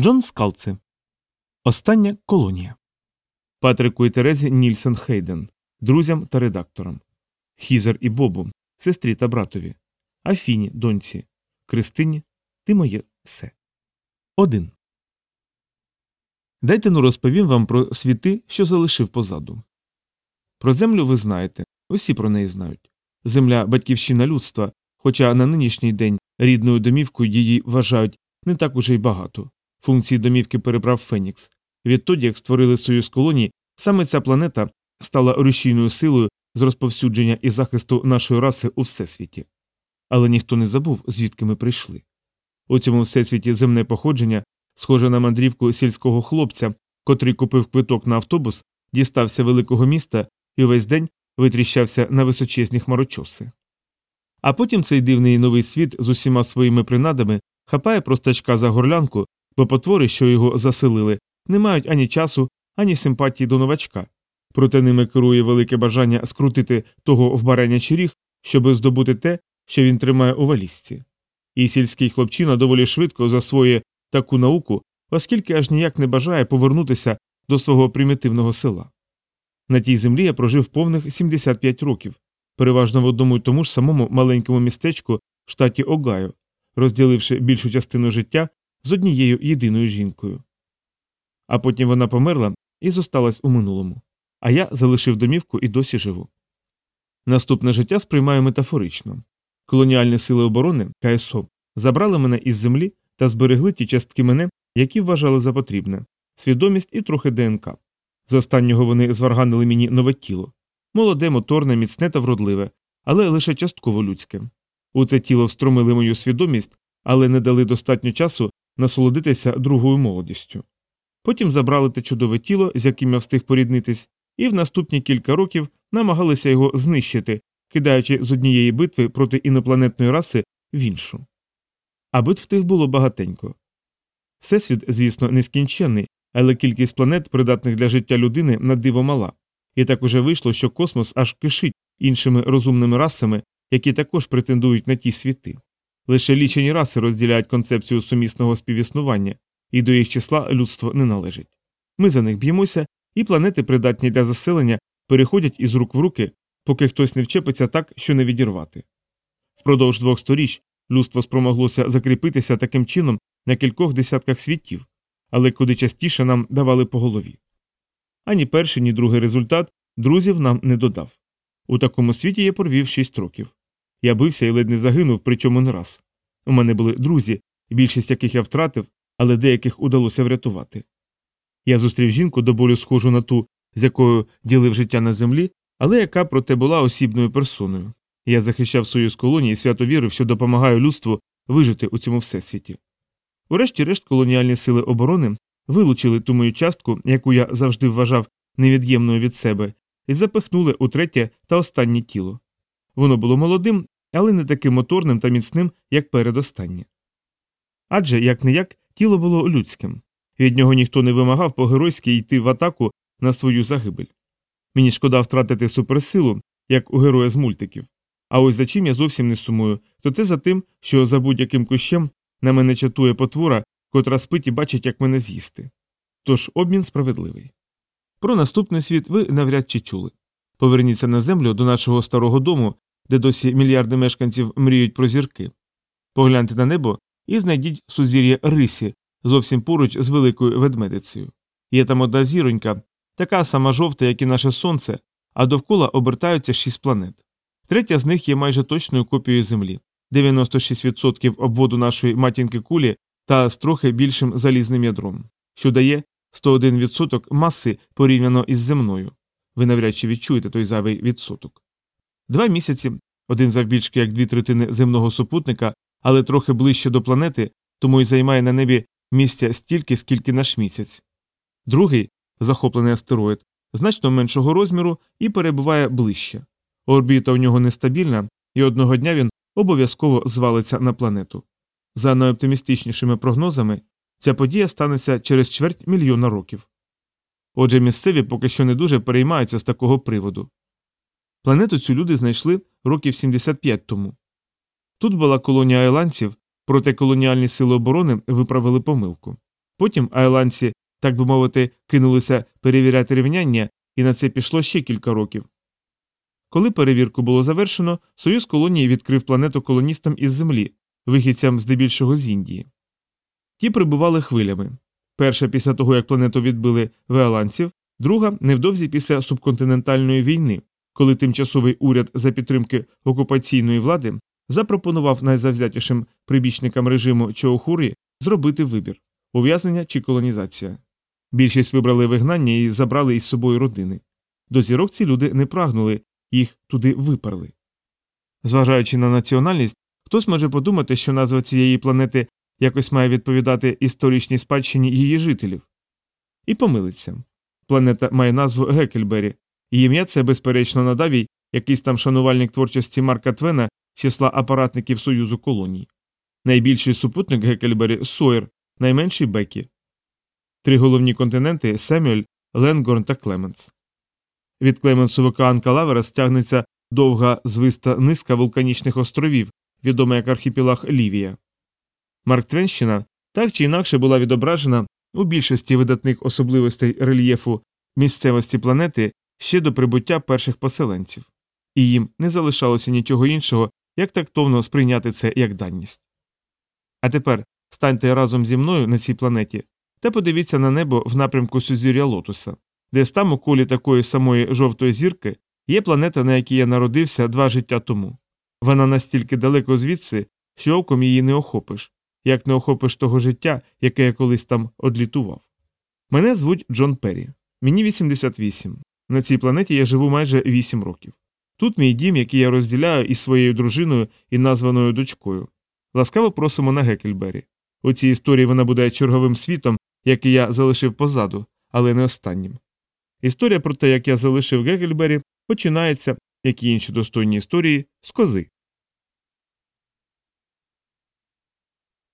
Джон Скалце. Остання колонія. Патрику і Терезі Нільсен Хейден. Друзям та редакторам. Хізер і Бобу, сестрі та братові. Афіні, доньці. Кристині. Ти моє все. Один. Дайте ну розповім вам про світи, що залишив позаду. Про землю ви знаєте, усі про неї знають. Земля батьківщина людства, хоча на нинішній день рідною домівкою її вважають не так уже й багато. Функції домівки перебрав Фенікс. Відтоді, як створили союз колоній, саме ця планета стала рушійною силою з розповсюдження і захисту нашої раси у всесвіті. Але ніхто не забув, звідки ми прийшли. У цьому всесвіті земне походження, схоже на мандрівку сільського хлопця, котрий купив квиток на автобус, дістався великого міста і увесь день витріщався на височезні хмарочоси. А потім цей дивний новий світ з усіма своїми принадами хапає простачка за горлянку, бо потвори, що його заселили, не мають ані часу, ані симпатії до новачка. Проте ними керує велике бажання скрутити того в баранячий ріг, щоби здобути те, що він тримає у валізці. І сільський хлопчина доволі швидко засвоює таку науку, оскільки аж ніяк не бажає повернутися до свого примітивного села. На тій землі я прожив повних 75 років, переважно в одному й тому ж самому маленькому містечку в штаті Огайо, розділивши більшу частину життя з однією єдиною жінкою. А потім вона померла і зосталась у минулому. А я залишив домівку і досі живу. Наступне життя сприймаю метафорично. Колоніальні сили оборони КСО забрали мене із землі та зберегли ті частки мене, які вважали за потрібне свідомість і трохи ДНК. З останнього вони зварганили мені нове тіло молоде, моторне, міцне та вродливе, але лише частково людське. У це тіло встромили мою свідомість, але не дали достатньо часу насолодитися другою молодістю. Потім забрали те чудове тіло, з яким я встиг поріднитись, і в наступні кілька років намагалися його знищити, кидаючи з однієї битви проти інопланетної раси в іншу. А битв тих було багатенько. Всесвіт, звісно, нескінченний, але кількість планет, придатних для життя людини, на диво мала, і так уже вийшло, що космос аж кишить іншими розумними расами, які також претендують на ті світи. Лише лічені раси розділяють концепцію сумісного співіснування, і до їх числа людство не належить. Ми за них б'ємося, і планети, придатні для заселення, переходять із рук в руки, поки хтось не вчепиться так, що не відірвати. Впродовж двох сторіч людство спромоглося закріпитися таким чином на кількох десятках світів, але куди частіше нам давали по голові. Ані перший, ні другий результат друзів нам не додав. У такому світі я провів шість років. Я бився і ледь не загинув, причому не раз. У мене були друзі, більшість яких я втратив, але деяких удалося врятувати. Я зустрів жінку до болю схожу на ту, з якою ділив життя на землі, але яка проте була осібною персоною. Я захищав свою з колонії і свято вірив, що допомагаю людству вижити у цьому всесвіті. Урешті-решт колоніальні сили оборони вилучили ту мою частку, яку я завжди вважав невід'ємною від себе, і запихнули у третє та останнє тіло. Воно було молодим, але не таким моторним та міцним, як передостаннє. Адже, як не як, тіло було людським. Від нього ніхто не вимагав по геройськи йти в атаку на свою загибель. Мені шкода втратити суперсилу, як у героя з мультиків. А ось за чим я зовсім не сумую, то це за тим, що за будь-яким кущем на мене чатує потвора, котра спить і бачить, як мене з'їсти. Тож обмін справедливий. Про наступний світ ви навряд чи чули. Поверніться на землю до нашого старого дому, де досі мільярди мешканців мріють про зірки. Погляньте на небо і знайдіть сузір'я рисі зовсім поруч з великою ведмедицею. Є там одна зіронька, така сама жовта, як і наше сонце, а довкола обертаються шість планет. Третя з них є майже точною копією Землі, 96% обводу нашої матінки кулі та з трохи більшим залізним ядром, що дає 101% маси порівняно із земною. Ви навряд чи відчуєте той зайвий відсоток. Два місяці, один завбільшки як дві третини земного супутника, але трохи ближче до планети, тому й займає на небі місця стільки, скільки наш місяць. Другий, захоплений астероїд, значно меншого розміру і перебуває ближче. Орбіта у нього нестабільна, і одного дня він обов'язково звалиться на планету. За найоптимістичнішими прогнозами, ця подія станеться через чверть мільйона років. Отже, місцеві поки що не дуже переймаються з такого приводу. Планету цю люди знайшли років 75 тому. Тут була колонія айландців, проте колоніальні сили оборони виправили помилку. Потім айландці, так би мовити, кинулися перевіряти рівняння, і на це пішло ще кілька років. Коли перевірку було завершено, Союз колонії відкрив планету колоністам із Землі, вихідцям здебільшого з Індії. Ті прибували хвилями. Перша після того, як планету відбили веоланців, друга невдовзі після субконтинентальної війни, коли тимчасовий уряд за підтримки окупаційної влади запропонував найзавзятішим прибічникам режиму Чоохурі зробити вибір ув'язнення чи колонізація. Більшість вибрали вигнання і забрали із собою родини. До зірок ці люди не прагнули, їх туди виперли. Зважаючи на національність, хтось може подумати, що назва цієї планети якось має відповідати історичній спадщині її жителів. І помилиться. Планета має назву Гекельбері, і ім'я це, безперечно, надав їй якийсь там шанувальник творчості Марка Твена з числа апаратників Союзу колоній. Найбільший супутник Гекельбері Сойєр, найменший Бекі. Три головні континенти Семюель, Ленгорн та Клеменс. Від Клеменсу в океан Калаверас тягнеться довга звиста низка вулканічних островів, відома як архіпелаг Лівія. Марктвенщина так чи інакше була відображена у більшості видатних особливостей рельєфу місцевості планети ще до прибуття перших поселенців, і їм не залишалося нічого іншого, як тактовно сприйняти це як даність. А тепер станьте разом зі мною на цій планеті та подивіться на небо в напрямку сузір'я лотуса, десь там у колі такої самої жовтої зірки є планета, на якій я народився два життя тому. Вона настільки далеко звідси, що оком її не охопиш, як не охопиш того життя, яке я колись там одлітував. Мене звуть Джон Перрі. Мені 88. На цій планеті я живу майже 8 років. Тут мій дім, який я розділяю із своєю дружиною і названою дочкою. Ласкаво просимо на Гекельбері. У цій історії вона буде черговим світом, який я залишив позаду, але не останнім. Історія про те, як я залишив Гекельбері, починається, як і інші достойні історії, з кози.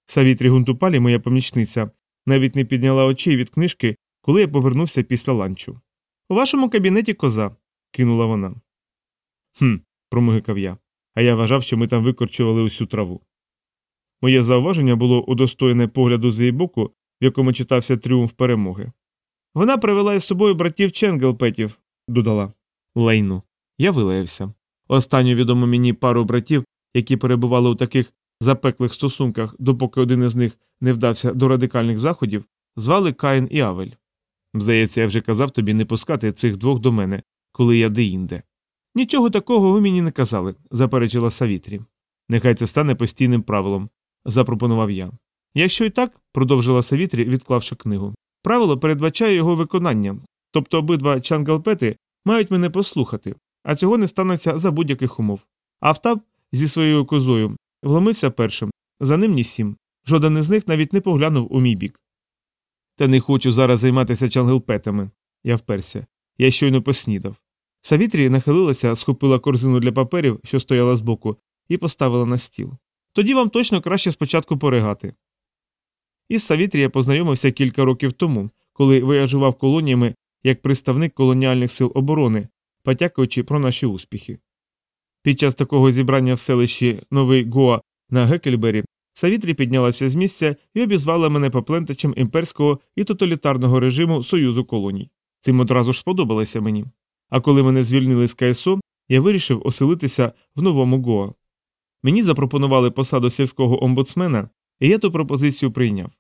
Савітрі Гунтупалі, моя помічниця, навіть не підняла очей від книжки, коли я повернувся після ланчу. У вашому кабінеті коза, кинула вона. Хм, промигикав я, а я вважав, що ми там викорчували усю траву. Моє зауваження було удостоєне погляду з її боку, в якому читався тріумф перемоги. Вона привела із собою братів Ченгелпетів, додала. Лейну. Я вилаявся. Останню відому мені пару братів, які перебували у таких запеклих стосунках, допоки один із них не вдався до радикальних заходів, звали Каїн і Авель. Здається, я вже казав тобі не пускати цих двох до мене, коли я деінде. Нічого такого ви мені не казали, заперечила Савітрі. Нехай це стане постійним правилом, запропонував я. Якщо і так, продовжила Савітрі, відклавши книгу. Правило передбачає його виконання, тобто обидва чангалпети мають мене послухати, а цього не станеться за будь-яких умов. Автап зі своєю козою вломився першим, за ним ні сім. Жоден із них навіть не поглянув у мій бік. Та не хочу зараз займатися чангелпетами. Я вперся. Я щойно поснідав. Савітрі нахилилася, схопила корзину для паперів, що стояла збоку, і поставила на стіл. Тоді вам точно краще спочатку поригати. Із Савітрі я познайомився кілька років тому, коли вияжував колоніями як представник колоніальних сил оборони, потякуючи про наші успіхи. Під час такого зібрання в селищі Новий Гоа на Гекельбері Савітрі піднялася з місця і обізвала мене поплентачем імперського і тоталітарного режиму Союзу колоній. Цим одразу ж сподобалося мені. А коли мене звільнили з КСО, я вирішив оселитися в новому Гоа. Мені запропонували посаду сільського омбудсмена, і я ту пропозицію прийняв.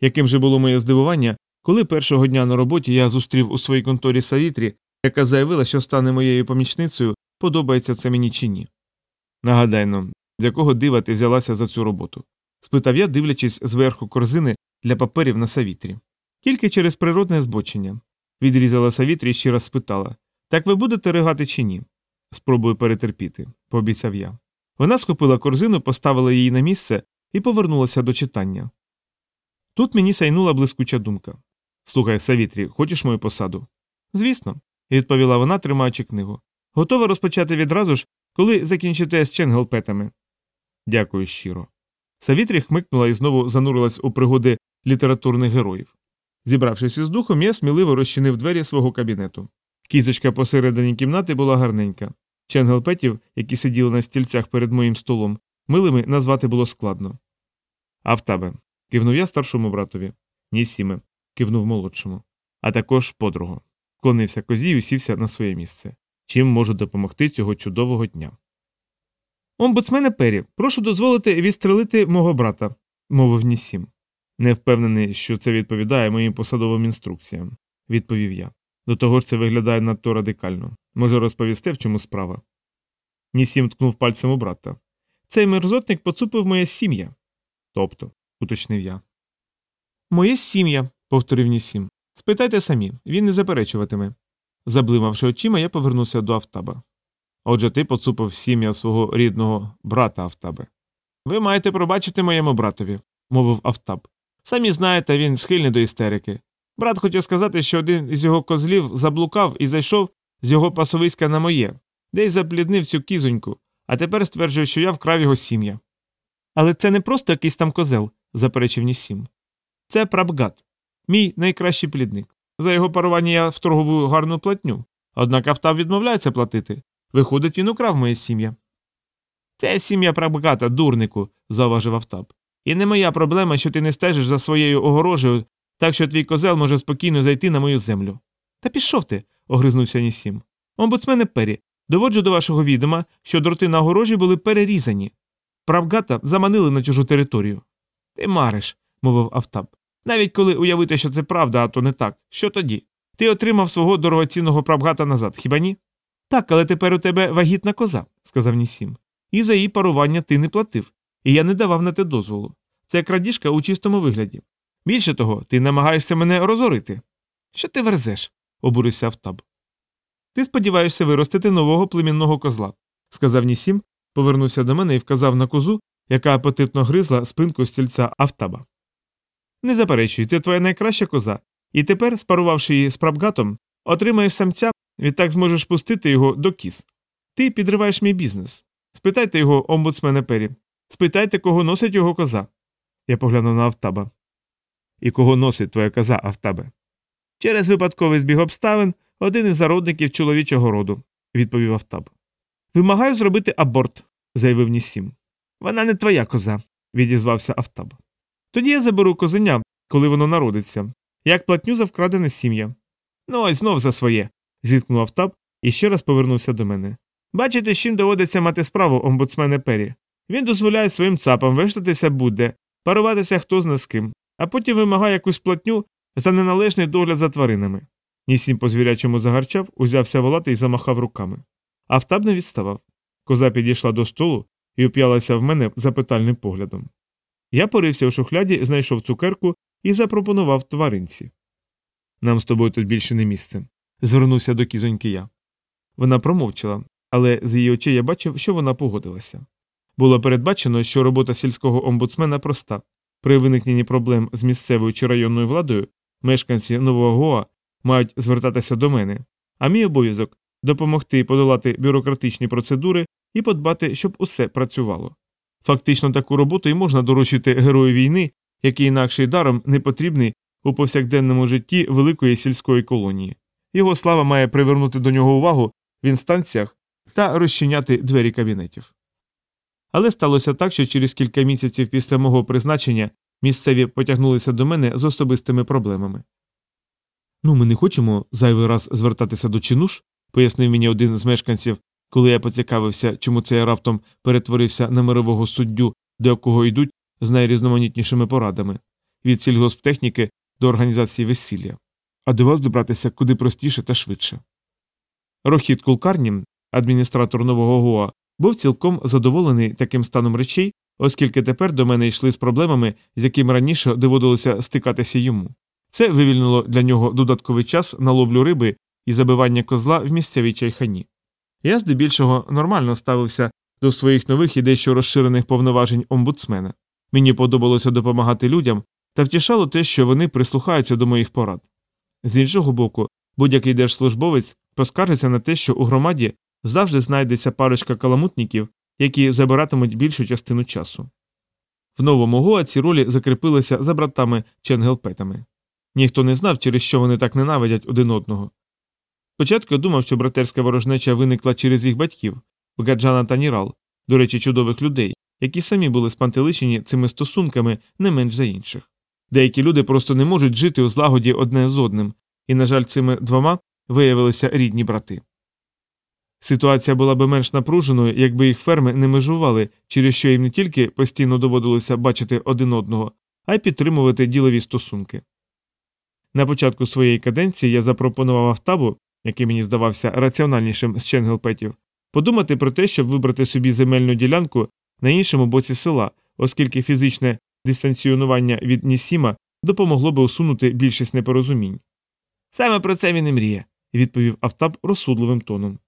Яким же було моє здивування, коли першого дня на роботі я зустрів у своїй конторі Савітрі, яка заявила, що стане моєю помічницею, подобається це мені чи ні. Нагадайно, з якого дива ти взялася за цю роботу? спитав я, дивлячись зверху корзини для паперів на Савітрі. Тільки через природне збочення. Відрізала Савітрі і ще раз спитала Так ви будете ригати чи ні? Спробую перетерпіти, пообіцяв я. Вона схопила корзину, поставила її на місце і повернулася до читання. Тут мені сайнула блискуча думка. Слухай, Савітрі, хочеш мою посаду? Звісно, відповіла вона, тримаючи книгу. Готова розпочати відразу ж, коли закінчите з ченгелпетами. Дякую щиро. Савітрі хмикнула і знову занурилась у пригоди літературних героїв. Зібравшись із духом, я сміливо розчинив двері свого кабінету. Кізочка посередині кімнати була гарненька. Ченгелпетів, які сиділи на стільцях перед моїм столом, милими назвати було складно. А в тебе? кивнув я старшому братові. Нісіме, кивнув молодшому, а також подругу. Клонився козі і усівся на своє місце. Чим можу допомогти цього чудового дня? Омбудсмене Пері, прошу дозволити відстрелити мого брата, мовив Нісім. Не впевнений, що це відповідає моїм посадовим інструкціям, відповів я. До того ж це виглядає надто радикально. Може розповісти, в чому справа. Нісім ткнув пальцем у брата. Цей мерзотник поцупив моє сім'я. Тобто, уточнив я. Моє сім'я, повторив Нісім. Спитайте самі, він не заперечуватиме. Заблимавши очима, я повернувся до Автаба. Отже, ти поцупив сім'я свого рідного брата Автабе. Ви маєте пробачити моєму братові, мовив Автаб. Самі знаєте, він схильний до істерики. Брат хотів сказати, що один із його козлів заблукав і зайшов з його пасовиська на моє, десь запліднив цю кізоньку, а тепер стверджує, що я вкрав його сім'я. Але це не просто якийсь там козел, заперечив Нісім. Це прабгат, мій найкращий плідник. За його парування я вторговую гарну платню. Однак Автаб відмовляється платити. Виходить, він украв моє сім'я. Це сім'я прабгата, дурнику, зауважив Автаб. І не моя проблема, що ти не стежиш за своєю огорожею, так що твій козел може спокійно зайти на мою землю. Та пішов ти, огризнувся Нісім. Омбудсмене Пері, доводжу до вашого відома, що дроти на огорожі були перерізані. Правгата заманили на чужу територію. Ти мариш, мовив Автаб. Навіть коли уявити, що це правда, а то не так, що тоді? Ти отримав свого дорогоцінного правгата назад, хіба ні? Так, але тепер у тебе вагітна коза, сказав Нісім. І за її парування ти не платив, і я не давав на те дозволу. Це крадіжка у чистому вигляді. Більше того, ти намагаєшся мене розорити. Що ти верзеш? обурився Автаб. Ти сподіваєшся виростити нового племінного козла, сказав Нісім, повернувся до мене і вказав на козу, яка апетитно гризла спинку стільця Автаба. Не заперечуй, це твоя найкраща коза, і тепер, спарувавши її з прабгатом, отримаєш самця, відтак зможеш пустити його до кіз. Ти підриваєш мій бізнес. Спитайте його, омбудсмене Пері. Спитайте, кого носить його коза. Я поглянув на Автаба. І кого носить твоя коза, Автабе? Через випадковий збіг обставин один із зародників чоловічого роду, відповів Автаб. Вимагаю зробити аборт, заявив Нісім. Вона не твоя коза, відізвався Автаб. Тоді я заберу козеня, коли воно народиться, як платню за вкрадене сім'я. Ну ось знов за своє. Зіткнув Автаб і ще раз повернувся до мене. Бачите, з чим доводиться мати справу омбудсмене Пері. Він дозволяє своїм цапам вештатися будь-де, паруватися хто зна з ким, а потім вимагає якусь платню за неналежний догляд за тваринами. Нісім по звірячому загарчав, узявся волати і замахав руками. Автаб не відставав. Коза підійшла до столу і уп'ялася в мене запитальним поглядом. Я порився у шухляді, знайшов цукерку і запропонував тваринці. Нам з тобою тут більше не місце. Звернувся до кізоньки я. Вона промовчала, але з її очей я бачив, що вона погодилася. Було передбачено, що робота сільського омбудсмена проста. При виникненні проблем з місцевою чи районною владою мешканці Нового Гоа мають звертатися до мене, а мій обов'язок допомогти подолати бюрократичні процедури і подбати, щоб усе працювало. Фактично таку роботу і можна доручити герою війни, який інакше даром не потрібний у повсякденному житті великої сільської колонії. Його слава має привернути до нього увагу в інстанціях та розчиняти двері кабінетів. Але сталося так, що через кілька місяців після мого призначення місцеві потягнулися до мене з особистими проблемами. Ну, ми не хочемо зайвий раз звертатися до чинуш, пояснив мені один з мешканців, коли я поцікавився, чому це я раптом перетворився на мирового суддю, до якого йдуть з найрізноманітнішими порадами від сільгосптехніки до організації весілля, а до вас добратися куди простіше та швидше. Рохід Кулкарні, адміністратор нового Гоа, був цілком задоволений таким станом речей, оскільки тепер до мене йшли з проблемами, з якими раніше доводилося стикатися йому. Це вивільнило для нього додатковий час на ловлю риби і забивання козла в місцевій чайхані. Я здебільшого нормально ставився до своїх нових і дещо розширених повноважень омбудсмена. Мені подобалося допомагати людям та втішало те, що вони прислухаються до моїх порад. З іншого боку, будь-який держслужбовець поскаржиться на те, що у громаді завжди знайдеться парочка каламутників, які забиратимуть більшу частину часу. В новому Гоа ці ролі закріпилися за братами Ченгелпетами. Ніхто не знав, через що вони так ненавидять один одного. Спочатку я думав, що братерська ворожнеча виникла через їх батьків, Бгаджана та Нірал, до речі, чудових людей, які самі були спантеличені цими стосунками не менш за інших. Деякі люди просто не можуть жити у злагоді одне з одним, і, на жаль, цими двома виявилися рідні брати. Ситуація була би менш напруженою, якби їх ферми не межували, через що їм не тільки постійно доводилося бачити один одного, а й підтримувати ділові стосунки. На початку своєї каденції я запропонував Автабу, який мені здавався раціональнішим з Ченгелпетів, подумати про те, щоб вибрати собі земельну ділянку на іншому боці села, оскільки фізичне дистанціонування від Нісіма допомогло би усунути більшість непорозумінь. Саме про це він і мріє, відповів Автаб розсудливим тоном.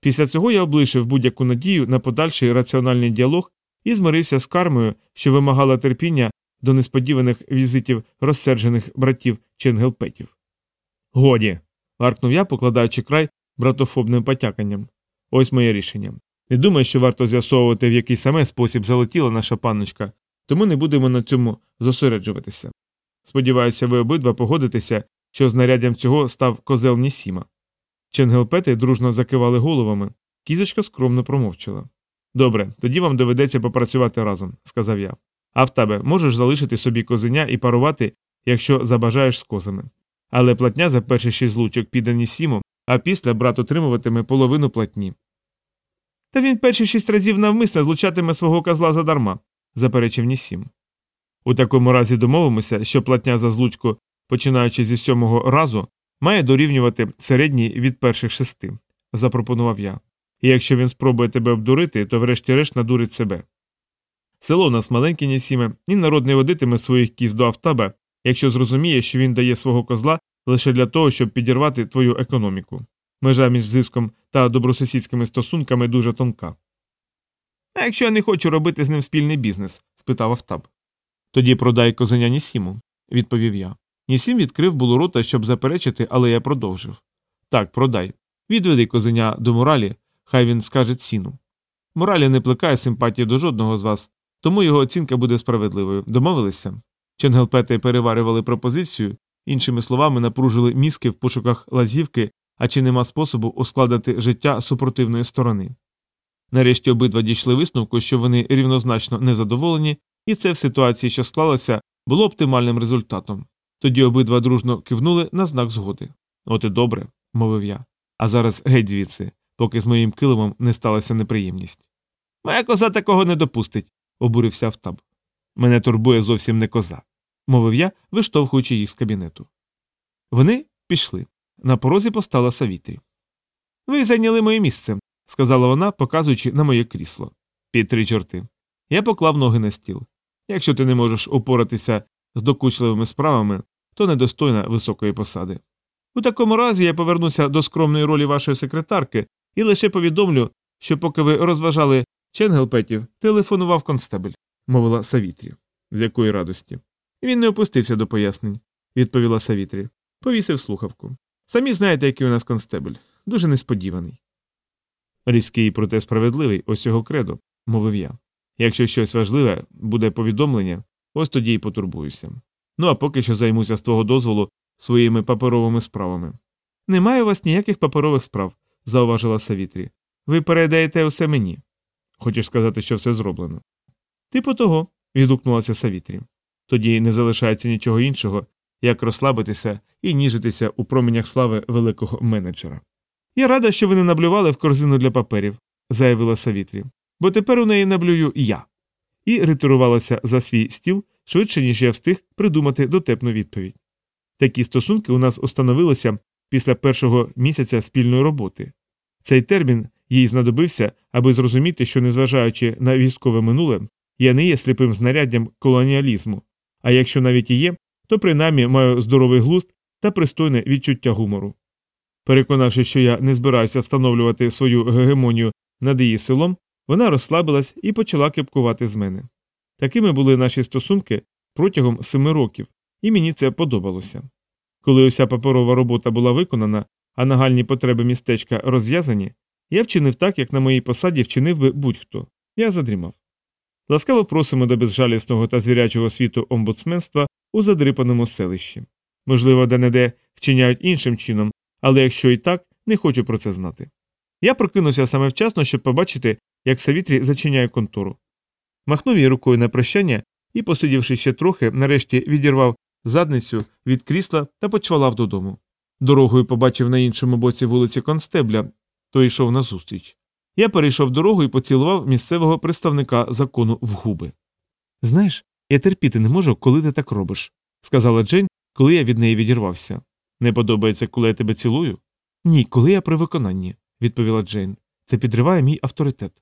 Після цього я облишив будь-яку надію на подальший раціональний діалог і змирився з кармою, що вимагала терпіння до несподіваних візитів розсерджених братів Ченгелпетів. Годі. гаркнув я, покладаючи край братофобним потяканням. Ось моє рішення. Не думаю, що варто з'ясовувати, в який саме спосіб залетіла наша панночка, тому не будемо на цьому зосереджуватися. Сподіваюся, ви обидва погодитеся, що знаряддям цього став козел Нісіма. Ченгелпети дружно закивали головами, кізочка скромно промовчала. Добре, тоді вам доведеться попрацювати разом, сказав я. А в тебе можеш залишити собі козеня і парувати, якщо забажаєш з козами. Але платня за перші шість злучок піде Нісіму, а після брат отримуватиме половину платні. Та він перші шість разів навмисно злучатиме свого козла задарма, заперечив Нісім. У такому разі домовимося, що платня за злучку, починаючи зі сьомого разу, має дорівнювати середній від перших шести, запропонував я. І якщо він спробує тебе обдурити, то врешті-решт надурить себе. Село у нас маленьке Нісіме, і народ не водитиме своїх кіз до автаба, якщо зрозуміє, що він дає свого козла лише для того, щоб підірвати твою економіку. Межа між зиском та добросусідськими стосунками дуже тонка. А якщо я не хочу робити з ним спільний бізнес? спитав Автаб. Тоді продай козеня Нісіму, відповів я. Нісім відкрив було рота, щоб заперечити, але я продовжив. Так, продай. Відведи козеня до моралі, хай він скаже ціну. Моралі не плекає симпатії до жодного з вас, тому його оцінка буде справедливою. Домовилися? Ченгелпети переварювали пропозицію, іншими словами, напружили мізки в пошуках лазівки, а чи нема способу ускладати життя супротивної сторони. Нарешті обидва дійшли висновку, що вони рівнозначно незадоволені, і це в ситуації, що склалося, було оптимальним результатом. Тоді обидва дружно кивнули на знак згоди. От і добре, мовив я. А зараз геть звідси, поки з моїм килимом не сталася неприємність. Моя коза такого не допустить, обурився Автаб. Мене турбує зовсім не коза, мовив я, виштовхуючи їх з кабінету. Вони пішли. На порозі постала Савітрі. Ви зайняли моє місце, сказала вона, показуючи на моє крісло. Під три чорти. Я поклав ноги на стіл. Якщо ти не можеш упоратися з докучливими справами, то недостойна високої посади. У такому разі я повернуся до скромної ролі вашої секретарки і лише повідомлю, що поки ви розважали Ченгелпетів, телефонував констебель, мовила Савітрі. З якої радості. Він не опустився до пояснень, відповіла Савітрі. Повісив слухавку. Самі знаєте, який у нас констебель. Дуже несподіваний. Різкий, проте справедливий, ось його кредо, мовив я. Якщо щось важливе буде повідомлення, ось тоді й потурбуюся. Ну а поки що займуся з твого дозволу своїми паперовими справами. Немає у вас ніяких паперових справ, зауважила Савітрі. Ви передаєте усе мені. Хочеш сказати, що все зроблено? Типу того, відгукнулася Савітрі. Тоді не залишається нічого іншого, як розслабитися і ніжитися у променях слави великого менеджера. Я рада, що ви не наблювали в корзину для паперів, заявила Савітрі, бо тепер у неї наблюю я. І ретирувалася за свій стіл швидше, ніж я встиг придумати дотепну відповідь. Такі стосунки у нас установилися після першого місяця спільної роботи. Цей термін їй знадобився, аби зрозуміти, що, незважаючи на військове минуле, я не є сліпим знаряддям колоніалізму, а якщо навіть і є, то принаймні маю здоровий глузд та пристойне відчуття гумору. Переконавши, що я не збираюся встановлювати свою гегемонію над її селом, вона розслабилась і почала кепкувати з мене. Такими були наші стосунки протягом семи років, і мені це подобалося. Коли уся паперова робота була виконана, а нагальні потреби містечка розв'язані, я вчинив так, як на моїй посаді вчинив би будь-хто. Я задрімав. Ласкаво просимо до безжалісного та звірячого світу омбудсменства у задрипаному селищі. Можливо, де-не-де вчиняють іншим чином, але якщо і так, не хочу про це знати. Я прокинувся саме вчасно, щоб побачити, як Савітрі зачиняє контору. Махнув їй рукою на прощання і, посидівши ще трохи, нарешті відірвав задницю від крісла та почвалав додому. Дорогою побачив на іншому боці вулиці констебля, той йшов назустріч. Я перейшов дорогу і поцілував місцевого представника закону в губи. Знаєш, я терпіти не можу, коли ти так робиш, сказала Джейн, коли я від неї відірвався. Не подобається, коли я тебе цілую? Ні, коли я при виконанні, відповіла Джейн. Це підриває мій авторитет.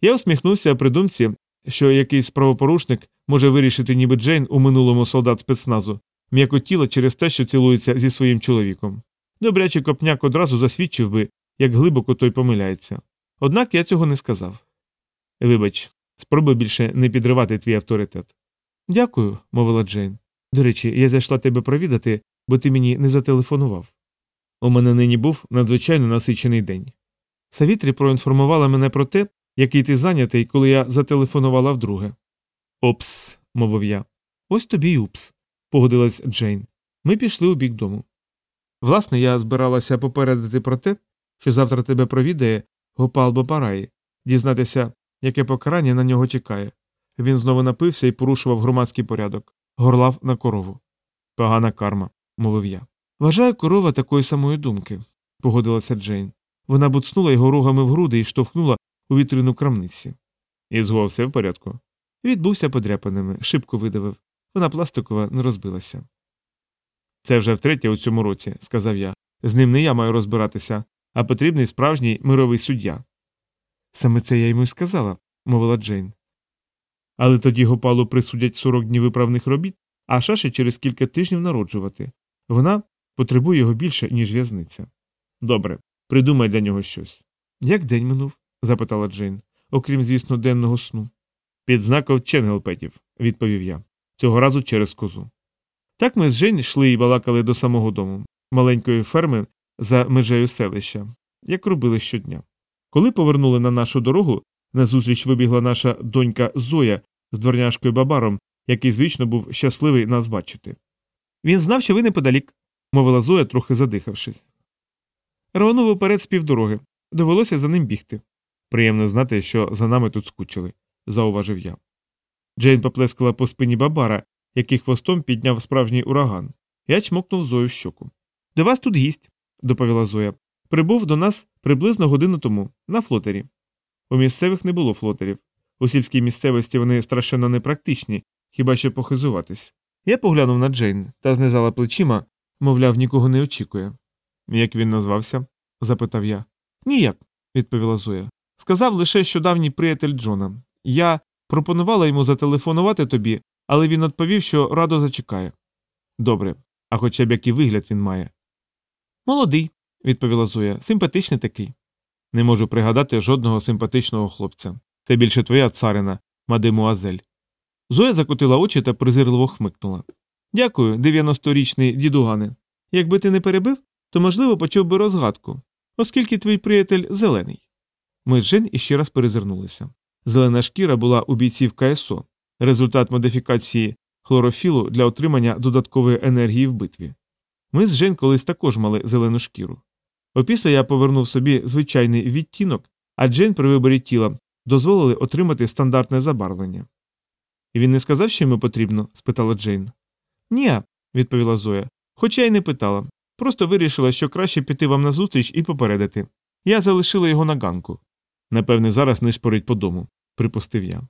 Я усміхнувся при думці, що якийсь правопорушник може вирішити, ніби Джейн у минулому солдат спецназу, м'якотіла через те, що цілується зі своїм чоловіком. Добрячий копняк одразу засвідчив би, як глибоко той помиляється. Однак я цього не сказав. Вибач, спробуй більше не підривати твій авторитет. Дякую, мовила Джейн. До речі, я зайшла тебе провідати, бо ти мені не зателефонував. У мене нині був надзвичайно насичений день. Савітрі проінформувала мене про те, який ти зайнятий, коли я зателефонувала вдруге. Опс, мовив я. Ось тобі й упс, погодилась Джейн. Ми пішли у бік дому. Власне, я збиралася попередити про те, що завтра тебе провідає Гопал Бапараї, дізнатися, яке покарання на нього чекає. Він знову напився і порушував громадський порядок, горлав на корову. Погана карма, мовив я. Вважаю корова такої самої думки, погодилася Джейн. Вона буцнула його рогами в груди і штовхнула у вітрину крамниці. І зго все в порядку. Відбувся подряпаними, шибко видавив. Вона пластикова не розбилася. Це вже втретє у цьому році, сказав я. З ним не я маю розбиратися, а потрібний справжній мировий суддя. Саме це я йому й сказала, мовила Джейн. Але тоді Гопалу присудять 40 днів виправних робіт, а шаші через кілька тижнів народжувати. Вона потребує його більше, ніж в'язниця. Добре, придумай для нього щось. Як день минув? запитала Джейн, окрім, звісно, денного сну. Під знаком Ченгелпетів, відповів я. Цього разу через козу. Так ми з Джейн йшли і балакали до самого дому, маленької ферми за межею селища, як робили щодня. Коли повернули на нашу дорогу, назустріч вибігла наша донька Зоя з дворняшкою бабаром, який, звично, був щасливий нас бачити. Він знав, що ви неподалік, мовила Зоя, трохи задихавшись. Рванув уперед з півдороги. Довелося за ним бігти. Приємно знати, що за нами тут скучили, зауважив я. Джейн поплескала по спині бабара, який хвостом підняв справжній ураган. Я чмокнув Зою в щоку. До вас тут гість, доповіла Зоя. Прибув до нас приблизно годину тому, на флотері. У місцевих не було флотерів. У сільській місцевості вони страшенно непрактичні, хіба що похизуватись. Я поглянув на Джейн та знизала плечима, мовляв, нікого не очікує. Як він назвався? запитав я. Ніяк, відповіла Зоя. Сказав лише, що давній приятель Джона. Я пропонувала йому зателефонувати тобі, але він відповів, що радо зачекає. Добре, а хоча б який вигляд він має. Молодий, відповіла Зоя, симпатичний такий. Не можу пригадати жодного симпатичного хлопця. Це більше твоя царина, мадемуазель. Зоя закотила очі та презирливо хмикнула. Дякую, 90-річний дідугане. Якби ти не перебив, то, можливо, почув би розгадку, оскільки твій приятель зелений. Ми з Жен іще раз перезирнулися. Зелена шкіра була у бійців КСО, результат модифікації хлорофілу для отримання додаткової енергії в битві. Ми з Жен колись також мали зелену шкіру. Опісля я повернув собі звичайний відтінок, а Джен при виборі тіла дозволили отримати стандартне забарвлення. Він не сказав, що йому потрібно? спитала Джейн. Ні, відповіла Зоя, хоча й не питала. Просто вирішила, що краще піти вам назустріч і попередити. Я залишила його на ганку. Напевне, зараз не шпорить по дому, припустив я.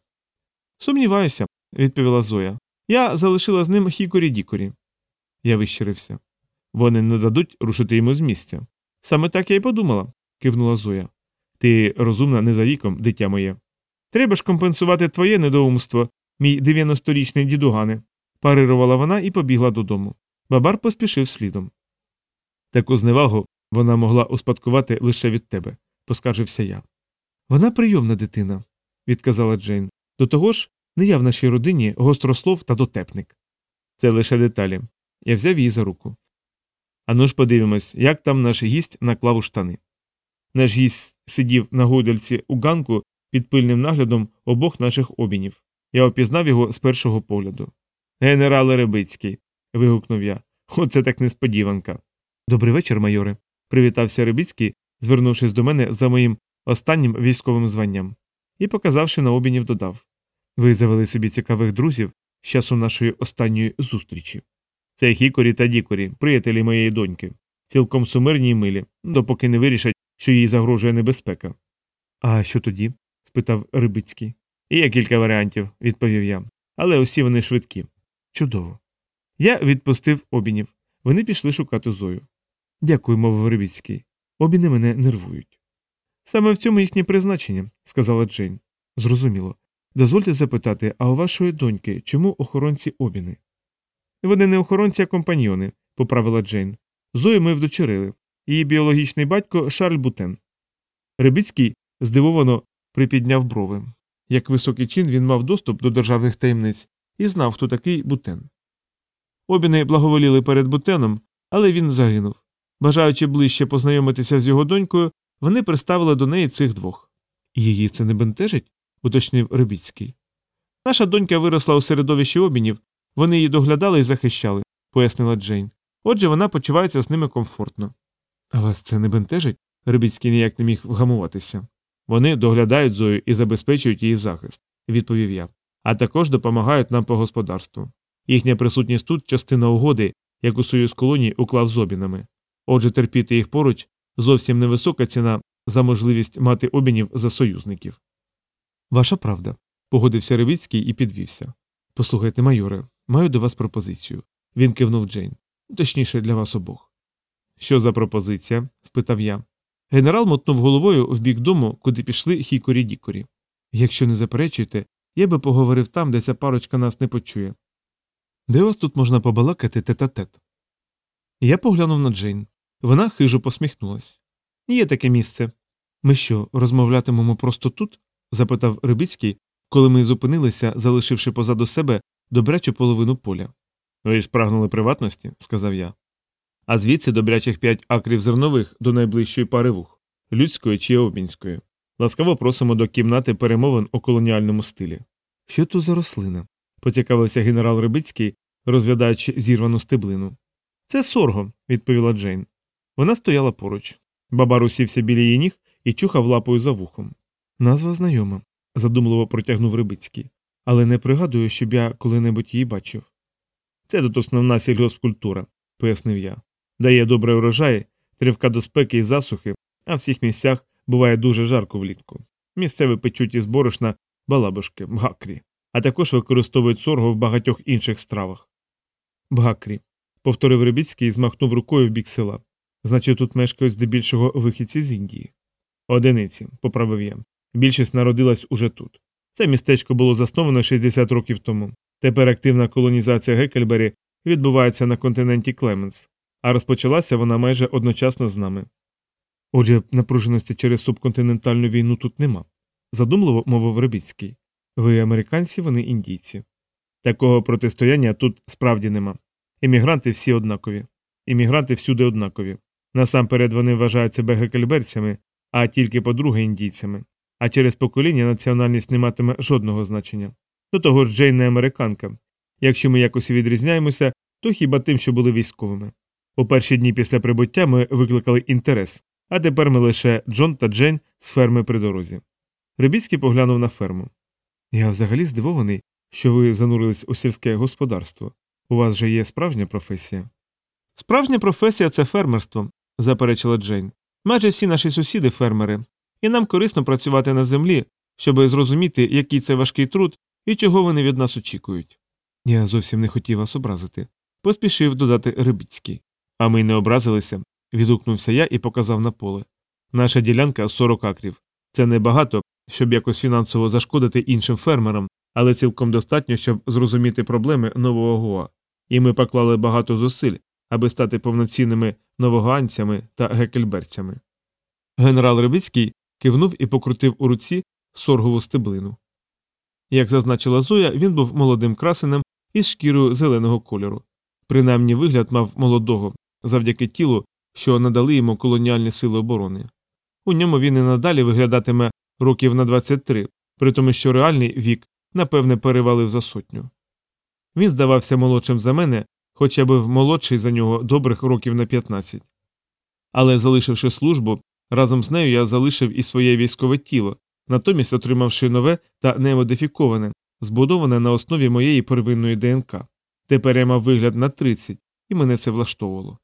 Сумніваюся, відповіла Зоя. Я залишила з ним хікорі дікорі. Я вищирився. Вони не дадуть рушити йому з місця. Саме так я й подумала, кивнула Зоя. Ти розумна не за віком, дитя моє. Треба ж компенсувати твоє недоумство, мій 90-річний дідугане, парирувала вона і побігла додому. Бабар поспішив слідом. Таку зневагу вона могла успадкувати лише від тебе, поскаржився я. Вона прийомна дитина, відказала Джейн. До того ж, не я в нашій родині гострослов та дотепник. Це лише деталі. Я взяв її за руку. Ану ж подивимось, як там наш гість наклав у штани. Наш гість сидів на гойдальці у ганку під пильним наглядом обох наших обінів. Я опізнав його з першого погляду. Генерале Рибицький. вигукнув я. Оце так несподіванка. Добрий вечір, майоре. привітався Рибицький, звернувшись до мене за моїм останнім військовим званням. І, показавши на обінів, додав Ви завели собі цікавих друзів з часу нашої останньої зустрічі. Це Хікорі та Дікорі, приятелі моєї доньки, цілком сумирні й милі, допоки не вирішать, що їй загрожує небезпека. А що тоді? спитав Рибицький. Є кілька варіантів, відповів я, але усі вони швидкі. Чудово. Я відпустив обінів. Вони пішли шукати Зою. Дякую, мовив Рибіцький. Обіни мене нервують. Саме в цьому їхнє призначення, сказала Джейн. Зрозуміло. Дозвольте запитати, а у вашої доньки чому охоронці обіни? Вони не охоронці, а компаньйони, поправила Джейн. Зою ми вдочерили. Її біологічний батько Шарль Бутен. Рибіцький здивовано припідняв брови. Як високий чин він мав доступ до державних таємниць і знав, хто такий Бутен. Обіни благоволіли перед Бутеном, але він загинув. Бажаючи ближче познайомитися з його донькою, вони приставили до неї цих двох. Її це не бентежить? уточнив Рибіцький. Наша донька виросла у середовищі обінів, вони її доглядали і захищали, пояснила Джейн. Отже, вона почувається з ними комфортно. А вас це не бентежить? Рибіцький ніяк не міг вгамуватися. Вони доглядають Зою і забезпечують її захист, відповів я, а також допомагають нам по господарству. Їхня присутність тут частина угоди, яку Союз колоній уклав з обінами. Отже, терпіти їх поруч зовсім невисока ціна за можливість мати обінів за союзників. Ваша правда, погодився Ревіцький і підвівся. Послухайте, майоре, маю до вас пропозицію. Він кивнув Джейн. Точніше, для вас обох. Що за пропозиція? спитав я. Генерал мотнув головою в бік дому, куди пішли хікорі дікорі. Якщо не заперечуєте, я би поговорив там, де ця парочка нас не почує. Де вас тут можна побалакати тет-а-тет? Я поглянув на Джейн. Вона хижо посміхнулась. Є таке місце. Ми що, розмовлятимемо просто тут? запитав Рибицький, коли ми зупинилися, залишивши позаду себе добрячу половину поля. Ви ж прагнули приватності, сказав я. А звідси добрячих п'ять акрів зернових до найближчої пари вух людської чи обмінської. Ласкаво просимо до кімнати перемовин у колоніальному стилі. Що тут за рослина? поцікавився генерал Рибицький, розглядаючи зірвану стеблину. Це сорго, відповіла Джейн. Вона стояла поруч. Бабар усівся біля її ніг і чухав лапою за вухом. Назва знайома, задумливо протягнув Рибицький, але не пригадую, щоб я коли-небудь її бачив. Це тут основна сільгоспкультура, пояснив я. Дає добрий урожай, тривка до спеки і засухи, а в всіх місцях буває дуже жарко влітку. Місцеві печуть із борошна балабушки, бгакрі, а також використовують сорго в багатьох інших стравах. Бгакрі, повторив Рибіцький і змахнув рукою в бік села. Значить, тут мешкають здебільшого вихідці з Індії. Одиниці, поправив я. Більшість народилась уже тут. Це містечко було засновано 60 років тому. Тепер активна колонізація Гекельбері відбувається на континенті Клеменс, а розпочалася вона майже одночасно з нами. Отже, напруженості через субконтинентальну війну тут нема, задумливо мовив Рибіцький. Ви американці, вони індійці. Такого протистояння тут справді нема. Іммігранти всі однакові. Іммігранти всюди однакові. Насамперед вони вважають себе гекельберцями, а тільки по-друге індійцями. А через покоління національність не матиме жодного значення. До того ж, Джейн не американка. Якщо ми якось відрізняємося, то хіба тим, що були військовими. У перші дні після прибуття ми викликали інтерес, а тепер ми лише Джон та Джейн з ферми при дорозі. Рибіцький поглянув на ферму. Я взагалі здивований, що ви занурились у сільське господарство. У вас же є справжня професія. Справжня професія це фермерство, заперечила Джейн. Майже всі наші сусіди фермери, і нам корисно працювати на землі, щоб зрозуміти, який це важкий труд і чого вони від нас очікують. Я зовсім не хотів вас образити, поспішив додати Рибіцький. А ми не образилися, відгукнувся я і показав на поле. Наша ділянка 40 акрів. Це небагато, щоб якось фінансово зашкодити іншим фермерам, але цілком достатньо, щоб зрозуміти проблеми нового Гоа. І ми поклали багато зусиль, аби стати повноцінними новоганцями та гекельберцями. Генерал Рибицький кивнув і покрутив у руці соргову стеблину. Як зазначила Зоя, він був молодим красенем із шкірою зеленого кольору. Принаймні вигляд мав молодого завдяки тілу, що надали йому колоніальні сили оборони. У ньому він і надалі виглядатиме років на 23, при тому, що реальний вік, напевне, перевалив за сотню. Він здавався молодшим за мене, хоча б молодший за нього добрих років на 15. Але, залишивши службу, разом з нею я залишив і своє військове тіло, натомість отримавши нове та немодифіковане, збудоване на основі моєї первинної ДНК. Тепер я мав вигляд на 30, і мене це влаштовувало.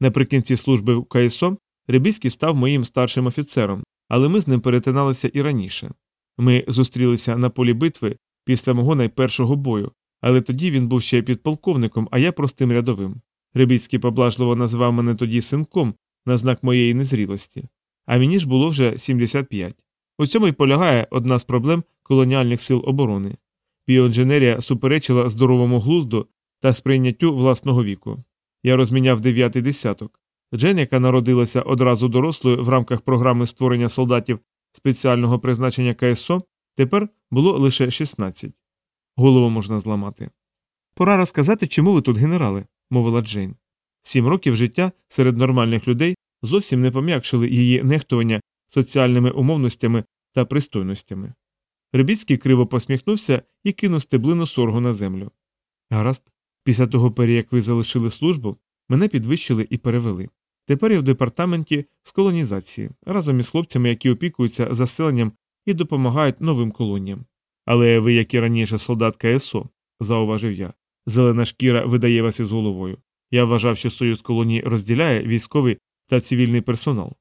Наприкінці служби в КСО Рибіцький став моїм старшим офіцером, але ми з ним перетиналися і раніше. Ми зустрілися на полі битви після мого найпершого бою, але тоді він був ще підполковником, а я простим рядовим. Рибіцький поблажливо назвав мене тоді синком на знак моєї незрілості, а мені ж було вже 75. У цьому й полягає одна з проблем колоніальних сил оборони. Біоінженерія суперечила здоровому глузду та сприйняттю власного віку. Я розміняв дев'ятий десяток. Джен, яка народилася одразу дорослою в рамках програми створення солдатів спеціального призначення КСО, тепер було лише 16. Голову можна зламати. Пора розказати, чому ви тут генерали, мовила Джейн. Сім років життя серед нормальних людей зовсім не пом'якшили її нехтування соціальними умовностями та пристойностями. Рибіцький криво посміхнувся і кинув стеблину соргу на землю. Гаразд, після того пері, як ви залишили службу, мене підвищили і перевели. Тепер я в департаменті з колонізації разом із хлопцями, які опікуються заселенням і допомагають новим колоніям. Але ви, як і раніше, солдат КСО, зауважив я. Зелена шкіра видає вас із головою. Я вважав, що союз колонії розділяє військовий та цивільний персонал.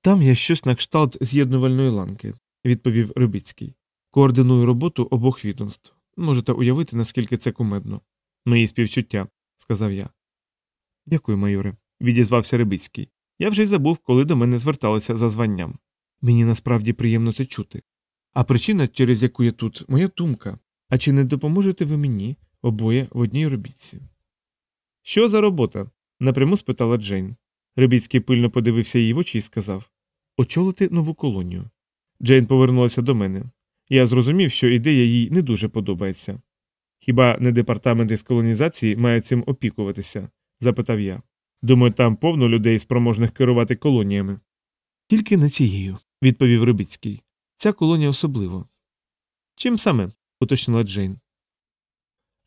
Там є щось на кшталт з'єднувальної ланки, відповів Рибіцький. Координую роботу обох відомств. Можете уявити, наскільки це кумедно. Мої співчуття, сказав я. Дякую, майоре, відізвався Рибицький. Я вже й забув, коли до мене зверталися за званням. Мені насправді приємно це чути. А причина, через яку я тут, моя думка. А чи не допоможете ви мені обоє в одній робітці? Що за робота? напряму спитала Джейн. Рибіцький пильно подивився їй в очі і сказав Очолити нову колонію. Джейн повернулася до мене. Я зрозумів, що ідея їй не дуже подобається. Хіба не департамент із колонізації має цим опікуватися? запитав я. Думаю, там повно людей, спроможних керувати колоніями. Тільки не цією, відповів Рибіцький. Ця колонія особливо. Чим саме? уточнила Джейн.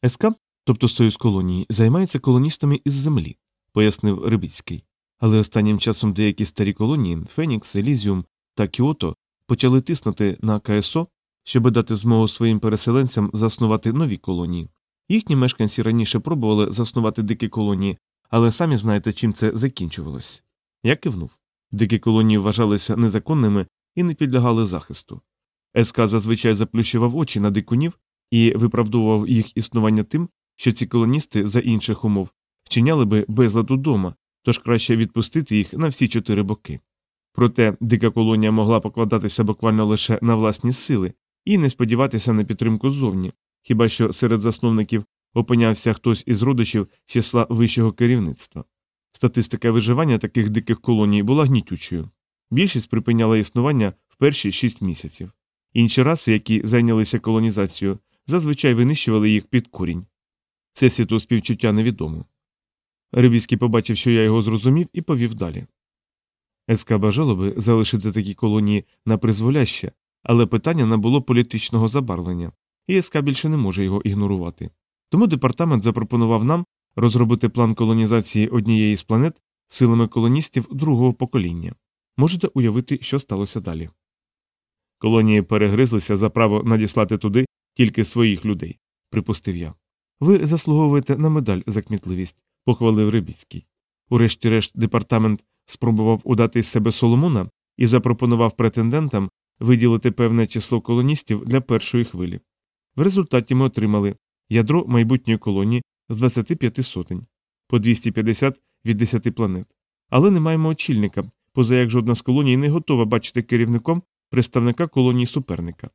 СК, тобто Союз колонії, займається колоністами із землі, пояснив Рибіцький. Але останнім часом деякі старі колонії Фенікс, Елізіум та Кіото почали тиснути на КСО, щоб дати змогу своїм переселенцям заснувати нові колонії. Їхні мешканці раніше пробували заснувати дикі колонії, але самі знаєте, чим це закінчувалось. Я кивнув. Дикі колонії вважалися незаконними і не підлягали захисту. СК зазвичай заплющував очі на дикунів і виправдовував їх існування тим, що ці колоністи за інших умов вчиняли би безлад удома, тож краще відпустити їх на всі чотири боки. Проте дика колонія могла покладатися буквально лише на власні сили і не сподіватися на підтримку ззовні, хіба що серед засновників опинявся хтось із родичів числа вищого керівництва. Статистика виживання таких диких колоній була гнітючою. Більшість припиняла існування в перші шість місяців. Інші раси, які зайнялися колонізацією, зазвичай винищували їх під корінь. Це світу співчуття невідомо. Рибійський побачив, що я його зрозумів, і повів далі. СК бажало би залишити такі колонії на призволяще, але питання набуло політичного забарвлення, і СК більше не може його ігнорувати. Тому департамент запропонував нам розробити план колонізації однієї з планет силами колоністів другого покоління. Можете уявити, що сталося далі. Колонії перегризлися за право надіслати туди тільки своїх людей, припустив я. Ви заслуговуєте на медаль за кмітливість, похвалив Рибіцький. Урешті-решт департамент спробував удати з себе Соломона і запропонував претендентам виділити певне число колоністів для першої хвилі. В результаті ми отримали ядро майбутньої колонії з 25 сотень, по 250 від 10 планет. Але не маємо очільника, поза як жодна з колоній не готова бачити керівником представника колонії суперника.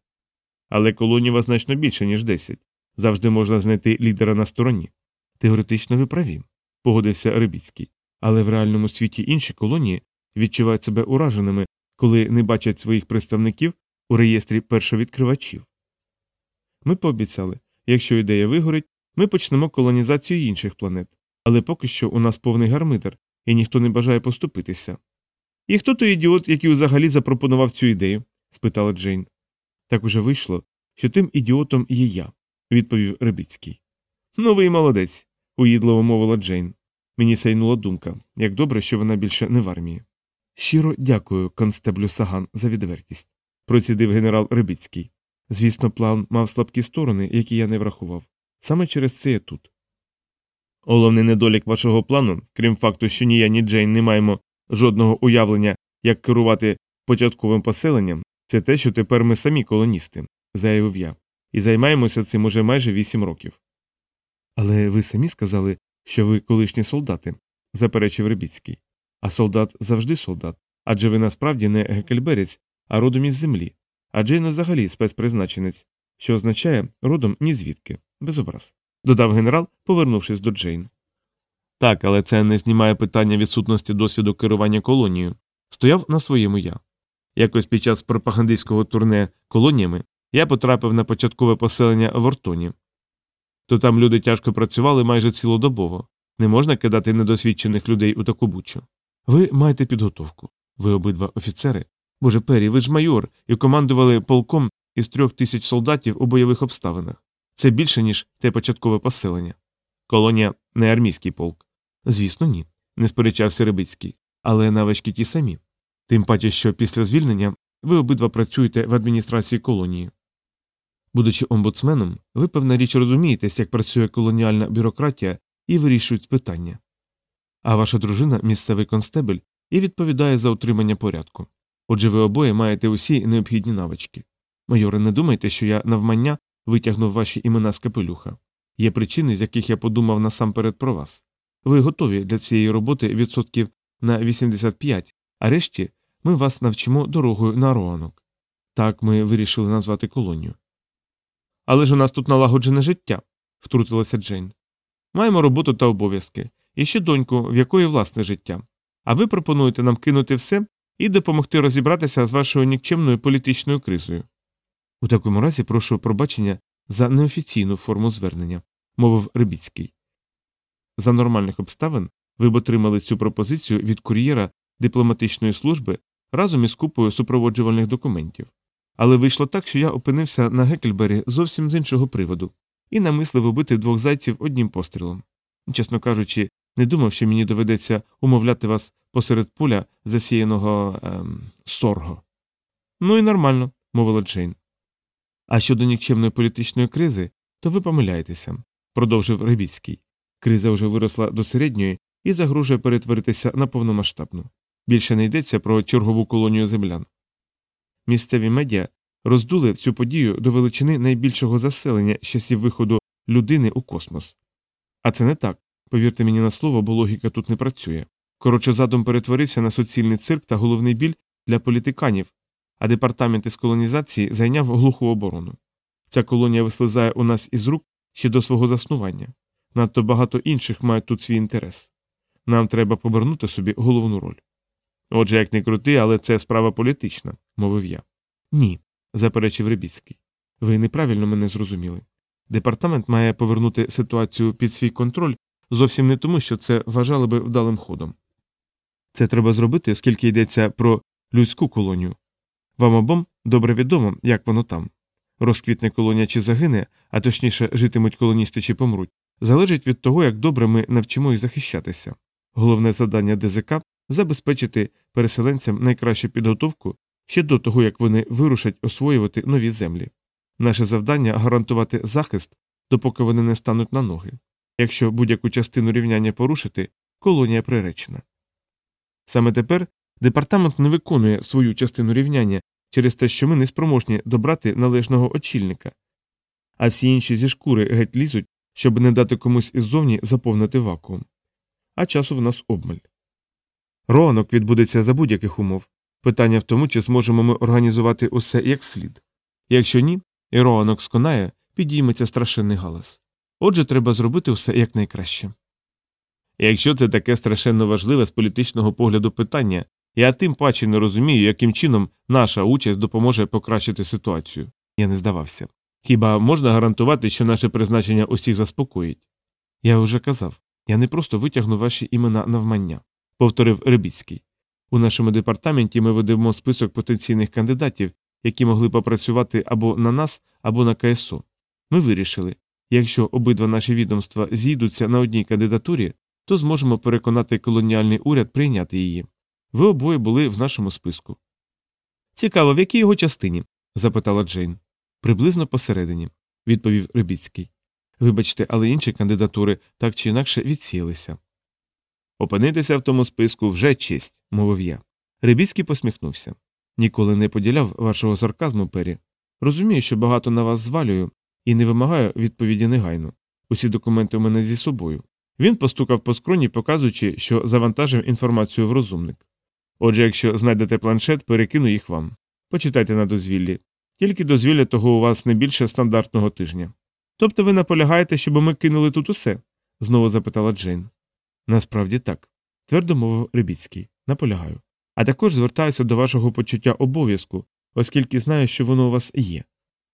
Але колоній значно більше, ніж 10. Завжди можна знайти лідера на стороні. Теоретично ви праві, погодився Рибіцький. Але в реальному світі інші колонії відчувають себе ураженими, коли не бачать своїх представників у реєстрі першовідкривачів. Ми пообіцяли якщо ідея вигорить, ми почнемо колонізацію інших планет, але поки що у нас повний гармидер, і ніхто не бажає поступитися. І хто той ідіот, який взагалі запропонував цю ідею? спитала Джейн. Так уже вийшло, що тим ідіотом є я, відповів Рибіцький. Новий молодець, уїдливо мовила Джейн. Мені сайнула думка як добре, що вона більше не в армії. Щиро дякую, констеблю Саган, за відвертість, процідив генерал Рибіцький. Звісно, план мав слабкі сторони, які я не врахував. Саме через це я тут. Головний недолік вашого плану, крім факту, що ні я, ні Джейн не маємо жодного уявлення, як керувати початковим поселенням, це те, що тепер ми самі колоністи, заявив я, і займаємося цим уже майже вісім років. Але ви самі сказали, що ви колишні солдати, заперечив Рибіцький. А солдат завжди солдат. Адже ви насправді не гекельберець, а родом із землі. А Джейн взагалі спецпризначенець, що означає родом ні звідки, без образ. Додав генерал, повернувшись до Джейн. Так, але це не знімає питання відсутності досвіду керування колонією. Стояв на своєму я. Якось під час пропагандистського турне колоніями я потрапив на початкове поселення в Ортоні. То там люди тяжко працювали майже цілодобово. Не можна кидати недосвідчених людей у таку бучу. Ви маєте підготовку. Ви обидва офіцери. Боже Пері, ви ж майор і командували полком із трьох тисяч солдатів у бойових обставинах. Це більше, ніж те початкове поселення. Колонія не армійський полк. Звісно, ні, не сперечався Рибицький, але навички ті самі. Тим паче, що після звільнення ви обидва працюєте в адміністрації колонії. Будучи омбудсменом, ви певна річ розумієтесь, як працює колоніальна бюрократія і вирішують питання. А ваша дружина місцевий констебель і відповідає за утримання порядку. Отже, ви обоє маєте усі необхідні навички. Майоре, не думайте, що я навмання витягнув ваші імена з капелюха. Є причини, з яких я подумав насамперед про вас. Ви готові для цієї роботи відсотків на 85, а решті ми вас навчимо дорогою на Роанок. Так ми вирішили назвати колонію. Але ж у нас тут налагоджене життя, втрутилася Джейн. Маємо роботу та обов'язки, і ще доньку, в якої власне життя. А ви пропонуєте нам кинути все і допомогти розібратися з вашою нікчемною політичною кризою. У такому разі прошу пробачення за неофіційну форму звернення, мовив Рибіцький. За нормальних обставин ви б отримали цю пропозицію від кур'єра дипломатичної служби разом із купою супроводжувальних документів. Але вийшло так, що я опинився на Гекельбері зовсім з іншого приводу і намислив убити двох зайців одним пострілом. Чесно кажучи, не думав, що мені доведеться умовляти вас посеред поля засіяного ем, сорго. Ну і нормально, мовила Джейн. А щодо нікчемної політичної кризи, то ви помиляєтеся, продовжив Рибіцький. Криза вже виросла до середньої і загрожує перетворитися на повномасштабну. Більше не йдеться про чергову колонію землян. Місцеві медіа роздули цю подію до величини найбільшого заселення з часів виходу людини у космос. А це не так. Повірте мені на слово, бо логіка тут не працює. Коротше, задум перетворився на суцільний цирк та головний біль для політиканів, а департамент із колонізації зайняв глуху оборону. Ця колонія вислизає у нас із рук ще до свого заснування. Надто багато інших мають тут свій інтерес. Нам треба повернути собі головну роль. Отже, як не крути, але це справа політична, мовив я. Ні, заперечив Рибіцький. Ви неправильно мене зрозуміли. Департамент має повернути ситуацію під свій контроль зовсім не тому, що це вважали би вдалим ходом. Це треба зробити, оскільки йдеться про людську колонію. Вам обом добре відомо, як воно там. Розквітне колонія чи загине, а точніше житимуть колоністи чи помруть, залежить від того, як добре ми навчимо їх захищатися. Головне завдання ДЗК забезпечити переселенцям найкращу підготовку ще до того, як вони вирушать освоювати нові землі. Наше завдання гарантувати захист, допоки вони не стануть на ноги. Якщо будь-яку частину рівняння порушити, колонія приречена. Саме тепер департамент не виконує свою частину рівняння через те, що ми не спроможні добрати належного очільника, а всі інші зі шкури геть лізуть, щоб не дати комусь іззовні заповнити вакуум. А часу в нас обмаль. Ронок відбудеться за будь-яких умов. Питання в тому, чи зможемо ми організувати усе як слід. Якщо ні, і Роанок сконає, підійметься страшенний галас. Отже, треба зробити все якнайкраще. Якщо це таке страшенно важливе з політичного погляду питання, я тим паче не розумію, яким чином наша участь допоможе покращити ситуацію. Я не здавався. Хіба можна гарантувати, що наше призначення усіх заспокоїть? Я вже казав я не просто витягну ваші імена навмання, повторив Рибіцький. У нашому департаменті ми ведемо список потенційних кандидатів, які могли попрацювати або на нас, або на КСО. Ми вирішили якщо обидва наші відомства зійдуться на одній кандидатурі, то зможемо переконати колоніальний уряд прийняти її. Ви обоє були в нашому списку. Цікаво, в якій його частині? запитала Джейн. Приблизно посередині, відповів Рибіцький. Вибачте, але інші кандидатури так чи інакше відсіялися. Опинитися в тому списку вже честь, мовив я. Рибіцький посміхнувся. Ніколи не поділяв вашого сарказму, Пері. Розумію, що багато на вас звалюю, і не вимагаю відповіді негайно. Усі документи у мене зі собою. Він постукав по скроні, показуючи, що завантажив інформацію в розумник. Отже, якщо знайдете планшет, перекину їх вам. Почитайте на дозвіллі. Тільки дозвілля того у вас не більше стандартного тижня. Тобто ви наполягаєте, щоб ми кинули тут усе? знову запитала Джейн. Насправді так, твердо мовив Рибіцький. Наполягаю. А також звертаюся до вашого почуття обов'язку, оскільки знаю, що воно у вас є.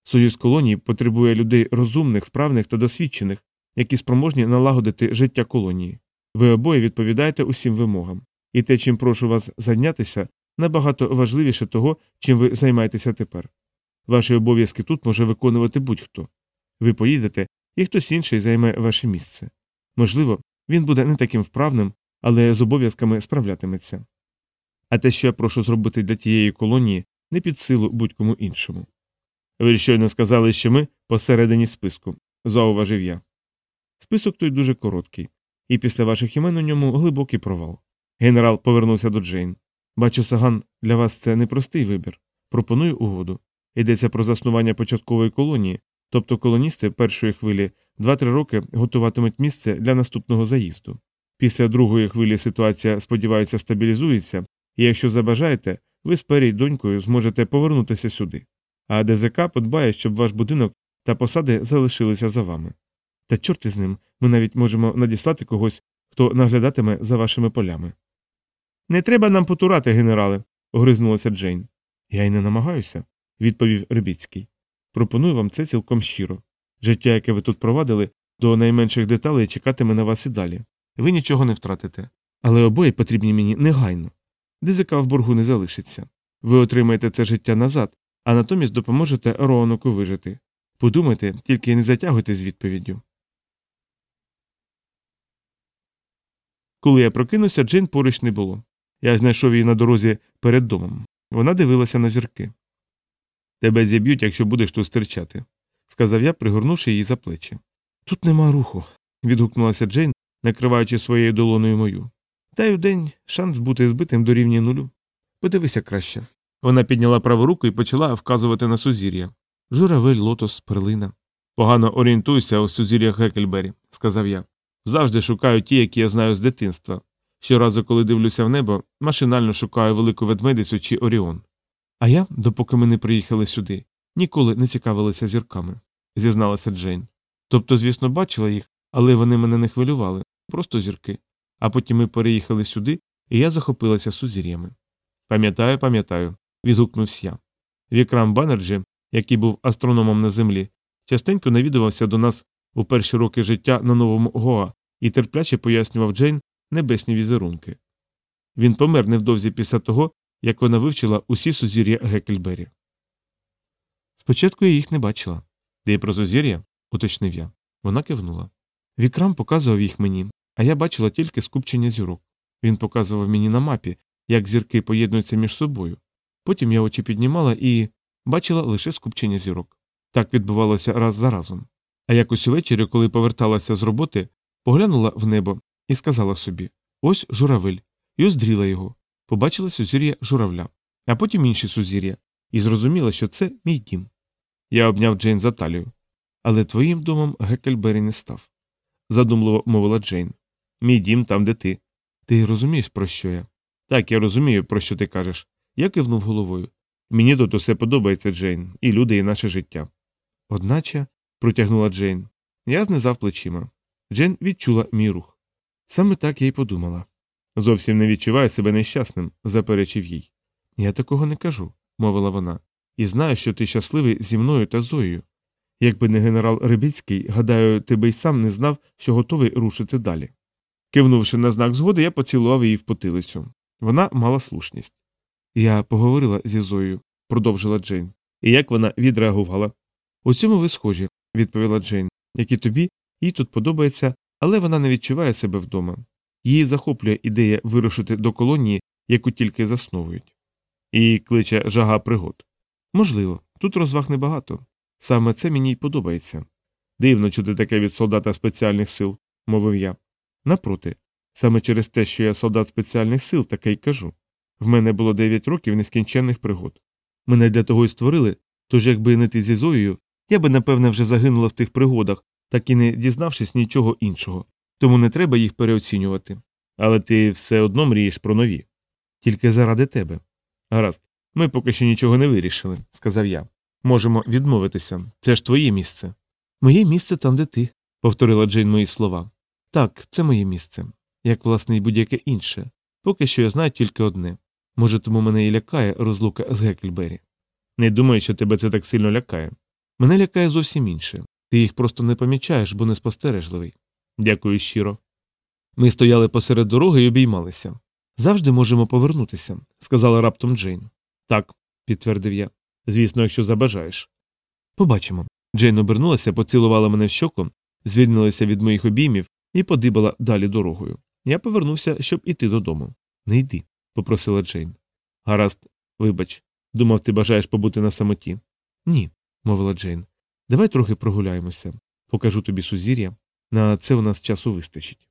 Союз колоній потребує людей розумних, вправних та досвідчених, які спроможні налагодити життя колонії. Ви обоє відповідаєте усім вимогам, і те, чим прошу вас зайнятися, набагато важливіше того, чим ви займаєтеся тепер. Ваші обов'язки тут може виконувати будь-хто. Ви поїдете, і хтось інший займе ваше місце. Можливо, він буде не таким вправним, але з обов'язками справлятиметься. А те, що я прошу зробити для тієї колонії, не під силу будь-кому іншому. Ви щойно сказали, що ми посередині списку, зауважив я. Список той дуже короткий, і після ваших імен у ньому глибокий провал. Генерал повернувся до Джейн. Бачу, Саган, для вас це непростий вибір. Пропоную угоду. Йдеться про заснування початкової колонії, тобто колоністи першої хвилі 2-3 роки готуватимуть місце для наступного заїзду. Після другої хвилі ситуація, сподіваюся, стабілізується, і якщо забажаєте, ви з Пері донькою зможете повернутися сюди. А ДЗК подбає, щоб ваш будинок та посади залишилися за вами. Та чорти з ним, ми навіть можемо надіслати когось, хто наглядатиме за вашими полями. Не треба нам потурати, генерале, огризнулася Джейн. Я й не намагаюся, відповів Рибіцький. Пропоную вам це цілком щиро. Життя, яке ви тут провадили, до найменших деталей чекатиме на вас і далі. Ви нічого не втратите. Але обоє потрібні мені негайно. ДЗК в боргу не залишиться. Ви отримаєте це життя назад, а натомість допоможете Роаноку вижити. Подумайте, тільки не затягуйте з відповіддю. Коли я прокинувся, Джейн поруч не було. Я знайшов її на дорозі перед домом. Вона дивилася на зірки. Тебе зіб'ють, якщо будеш тут стирчати, сказав я, пригорнувши її за плечі. Тут нема руху. відгукнулася Джейн, накриваючи своєю долоною мою. Дай у день шанс бути збитим до рівня нулю. Подивися краще. Вона підняла праву руку і почала вказувати на сузір'я. Журавель, лотос, перлина. Погано орієнтуйся у сузір'ях Гекельбері, сказав я. Завжди шукаю ті, які я знаю з дитинства. Щоразу, коли дивлюся в небо, машинально шукаю велику ведмедицю чи Оріон. А я, допоки ми не приїхали сюди, ніколи не цікавилася зірками, зізналася Джейн. Тобто, звісно, бачила їх, але вони мене не хвилювали, просто зірки. А потім ми переїхали сюди, і я захопилася сузір'ями. Пам'ятаю, пам'ятаю, відгукнувся я. Вікрам Банерджі, який був астрономом на землі, частенько навідувався до нас у перші роки життя на новому Гоа і терпляче пояснював Джейн небесні візерунки. Він помер невдовзі після того, як вона вивчила усі сузір'я Гекельбері. Спочатку я їх не бачила. Де про сузір'я? уточнив я. Вона кивнула. Вікрам показував їх мені, а я бачила тільки скупчення зірок. Він показував мені на мапі, як зірки поєднуються між собою. Потім я очі піднімала і бачила лише скупчення зірок. Так відбувалося раз за разом. А якось увечері, коли поверталася з роботи, поглянула в небо і сказала собі ось журавель, і оздріла його. Побачила сузір'я журавля, а потім інші сузір'я, і зрозуміла, що це мій дім. Я обняв Джейн за талію. Але твоїм домом Геккельбері не став. задумливо мовила Джейн. Мій дім там, де ти. Ти розумієш, про що я? Так, я розумію, про що ти кажеш. Я кивнув головою. Мені тут усе подобається, Джейн, і люди, і наше життя. Одначе, протягнула Джейн, я знизав плечима. Джейн відчула мій рух. Саме так я й подумала. Зовсім не відчуваю себе нещасним, заперечив їй. Я такого не кажу, мовила вона, і знаю, що ти щасливий зі мною та Зоєю. Якби не генерал Рибіцький, гадаю, ти би й сам не знав, що готовий рушити далі. Кивнувши на знак згоди, я поцілував її в потилицю. Вона мала слушність. Я поговорила зі Зоєю, продовжила Джейн. І як вона відреагувала? У цьому ви схожі, відповіла Джейн, як і тобі, їй тут подобається, але вона не відчуває себе вдома. Її захоплює ідея вирушити до колонії, яку тільки засновують. І кличе жага пригод. Можливо, тут розваг небагато. Саме це мені й подобається. Дивно чути таке від солдата спеціальних сил, мовив я. Напроти, саме через те, що я солдат спеціальних сил, таке й кажу. В мене було 9 років нескінченних пригод. Мене для того й створили, тож якби не ти зі Зоєю, я би, напевне, вже загинула в тих пригодах, так і не дізнавшись нічого іншого, тому не треба їх переоцінювати. Але ти все одно мрієш про нові. Тільки заради тебе. Гаразд, ми поки що нічого не вирішили, сказав я. Можемо відмовитися. Це ж твоє місце. Моє місце там, де ти, повторила Джейн мої слова. Так, це моє місце, як власне і будь-яке інше. Поки що я знаю тільки одне. Може, тому мене і лякає розлука з Гекельбері. Не думаю, що тебе це так сильно лякає. Мене лякає зовсім інше. Ти їх просто не помічаєш, бо не спостережливий. Дякую щиро. Ми стояли посеред дороги і обіймалися. Завжди можемо повернутися, сказала раптом Джейн. Так, підтвердив я. Звісно, якщо забажаєш. Побачимо. Джейн обернулася, поцілувала мене в щоку, звільнилася від моїх обіймів і подибала далі дорогою. Я повернувся, щоб іти додому. Не йди, попросила Джейн. Гаразд, вибач, думав, ти бажаєш побути на самоті. Ні, мовила Джейн. Давай трохи прогуляємося. Покажу тобі сузір'я. На це у нас часу вистачить.